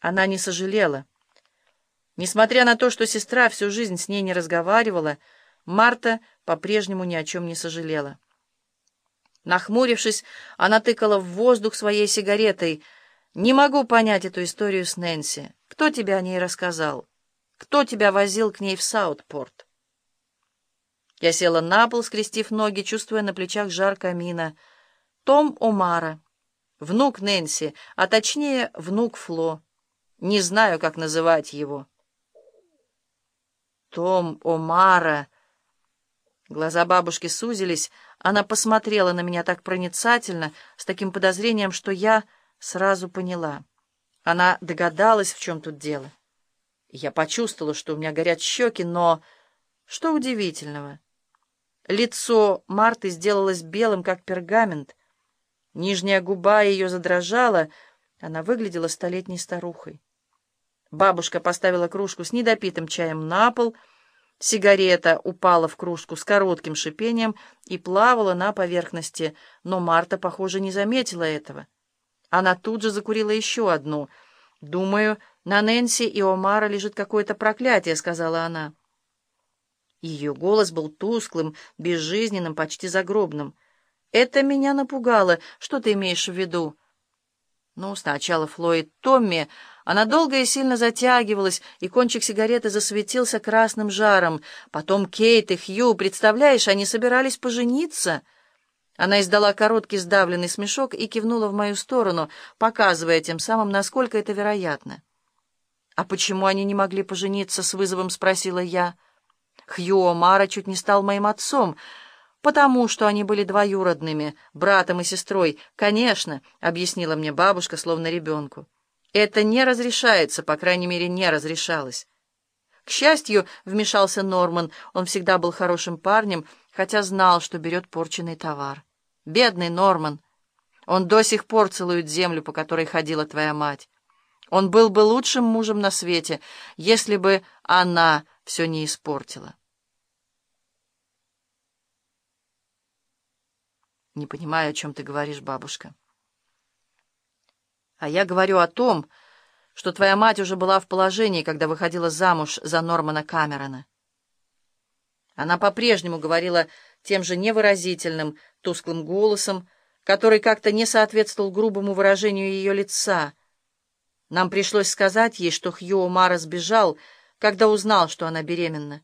Она не сожалела. Несмотря на то, что сестра всю жизнь с ней не разговаривала, Марта по-прежнему ни о чем не сожалела. Нахмурившись, она тыкала в воздух своей сигаретой. «Не могу понять эту историю с Нэнси. Кто тебе о ней рассказал? Кто тебя возил к ней в Саутпорт?» Я села на пол, скрестив ноги, чувствуя на плечах жар камина. Том Омара, внук Нэнси, а точнее, внук Фло. Не знаю, как называть его. Том Омара. Глаза бабушки сузились. Она посмотрела на меня так проницательно, с таким подозрением, что я сразу поняла. Она догадалась, в чем тут дело. Я почувствовала, что у меня горят щеки, но... Что удивительного? Лицо Марты сделалось белым, как пергамент. Нижняя губа ее задрожала. Она выглядела столетней старухой. Бабушка поставила кружку с недопитым чаем на пол. Сигарета упала в кружку с коротким шипением и плавала на поверхности, но Марта, похоже, не заметила этого. Она тут же закурила еще одну. «Думаю, на Нэнси и Омара лежит какое-то проклятие», — сказала она. Ее голос был тусклым, безжизненным, почти загробным. «Это меня напугало. Что ты имеешь в виду?» Ну, сначала Флойд Томми она долго и сильно затягивалась, и кончик сигареты засветился красным жаром. Потом Кейт и Хью, представляешь, они собирались пожениться. Она издала короткий сдавленный смешок и кивнула в мою сторону, показывая тем самым, насколько это вероятно. «А почему они не могли пожениться?» — с вызовом спросила я. «Хью Омара чуть не стал моим отцом». «Потому что они были двоюродными, братом и сестрой. Конечно», — объяснила мне бабушка, словно ребенку. Это не разрешается, по крайней мере, не разрешалось. К счастью, вмешался Норман, он всегда был хорошим парнем, хотя знал, что берет порченный товар. Бедный Норман! Он до сих пор целует землю, по которой ходила твоя мать. Он был бы лучшим мужем на свете, если бы она все не испортила. Не понимаю, о чем ты говоришь, бабушка. А я говорю о том, что твоя мать уже была в положении, когда выходила замуж за Нормана Камерона. Она по-прежнему говорила тем же невыразительным, тусклым голосом, который как-то не соответствовал грубому выражению ее лица. Нам пришлось сказать ей, что Хью Мара сбежал, когда узнал, что она беременна.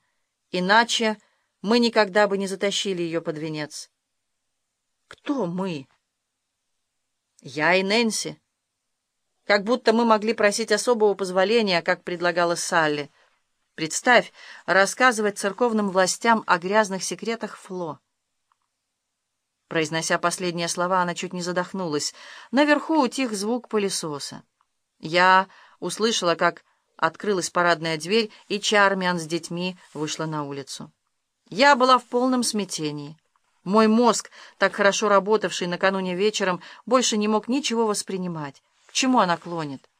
Иначе мы никогда бы не затащили ее под венец. Кто мы? Я и Нэнси. Как будто мы могли просить особого позволения, как предлагала Салли. Представь, рассказывать церковным властям о грязных секретах Фло. Произнося последние слова, она чуть не задохнулась. Наверху утих звук пылесоса. Я услышала, как открылась парадная дверь, и Чармиан с детьми вышла на улицу. Я была в полном смятении. Мой мозг, так хорошо работавший накануне вечером, больше не мог ничего воспринимать чему она клонит?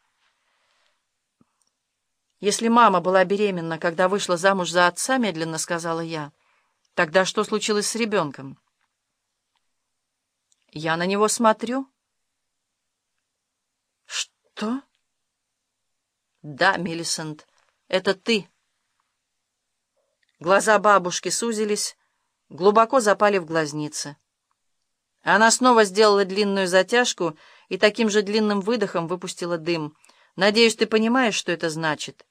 Если мама была беременна, когда вышла замуж за отца, медленно сказала я, тогда что случилось с ребенком? Я на него смотрю. Что? Да, Миллисент, это ты. Глаза бабушки сузились, глубоко запали в глазницы. Она снова сделала длинную затяжку и таким же длинным выдохом выпустила дым. «Надеюсь, ты понимаешь, что это значит?»